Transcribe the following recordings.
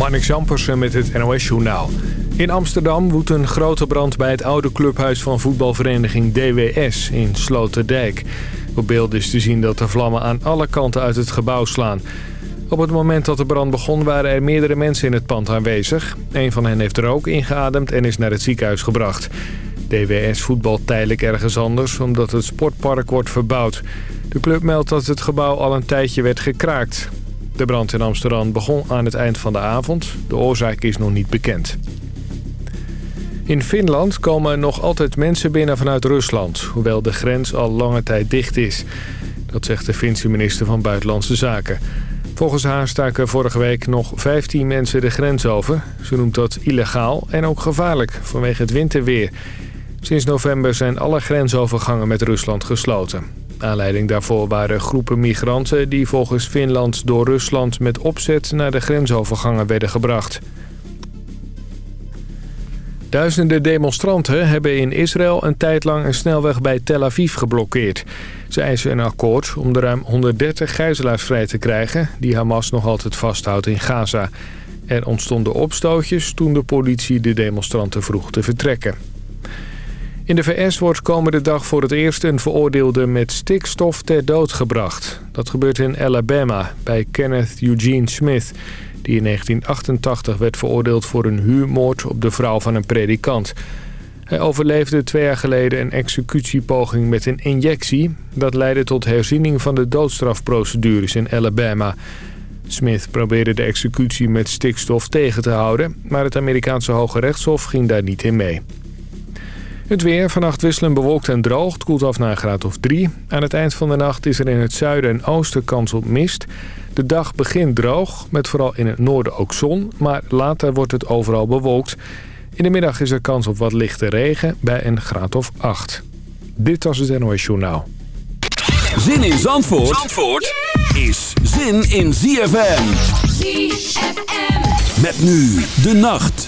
Marnix Jampersen met het NOS-journaal. In Amsterdam woedt een grote brand bij het oude clubhuis van voetbalvereniging DWS in Sloterdijk. Op beeld is te zien dat de vlammen aan alle kanten uit het gebouw slaan. Op het moment dat de brand begon waren er meerdere mensen in het pand aanwezig. Een van hen heeft rook ingeademd en is naar het ziekenhuis gebracht. DWS voetbalt tijdelijk ergens anders omdat het sportpark wordt verbouwd. De club meldt dat het gebouw al een tijdje werd gekraakt. De brand in Amsterdam begon aan het eind van de avond. De oorzaak is nog niet bekend. In Finland komen nog altijd mensen binnen vanuit Rusland... hoewel de grens al lange tijd dicht is. Dat zegt de Finse minister van Buitenlandse Zaken. Volgens haar staken vorige week nog 15 mensen de grens over. Ze noemt dat illegaal en ook gevaarlijk vanwege het winterweer. Sinds november zijn alle grensovergangen met Rusland gesloten. Aanleiding daarvoor waren groepen migranten die volgens Finland door Rusland met opzet naar de grensovergangen werden gebracht. Duizenden demonstranten hebben in Israël een tijd lang een snelweg bij Tel Aviv geblokkeerd. Ze eisen een akkoord om de ruim 130 gijzelaars vrij te krijgen... die Hamas nog altijd vasthoudt in Gaza. Er ontstonden opstootjes toen de politie de demonstranten vroeg te vertrekken. In de VS wordt komende dag voor het eerst een veroordeelde met stikstof ter dood gebracht. Dat gebeurt in Alabama bij Kenneth Eugene Smith... die in 1988 werd veroordeeld voor een huurmoord op de vrouw van een predikant. Hij overleefde twee jaar geleden een executiepoging met een injectie. Dat leidde tot herziening van de doodstrafprocedures in Alabama... Smith probeerde de executie met stikstof tegen te houden... maar het Amerikaanse Hoge Rechtshof ging daar niet in mee. Het weer, vannacht wisselen bewolkt en droog. Het koelt af naar een graad of 3. Aan het eind van de nacht is er in het zuiden en oosten kans op mist. De dag begint droog, met vooral in het noorden ook zon. Maar later wordt het overal bewolkt. In de middag is er kans op wat lichte regen bij een graad of 8. Dit was het NOS Journaal. Zin in Zandvoort, Zandvoort is zin in ZFM. ZFM. Met nu de nacht.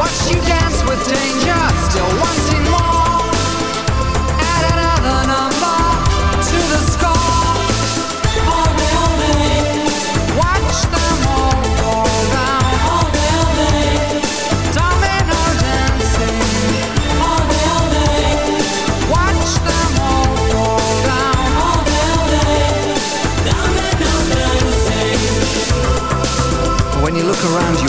Watch you dance with danger, still wanting more. Add another number to the score. Watch them all fall down. Dancing. Watch them all fall down. Dancing. When you look around, you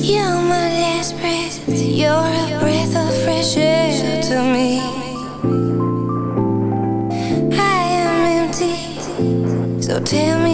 You're my last breath. You're a breath of fresh air to me. I am empty. So tell me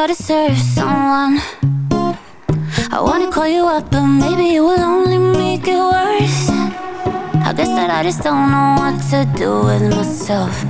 I deserve someone. I wanna call you up, but maybe it will only make it worse. I guess that I just don't know what to do with myself.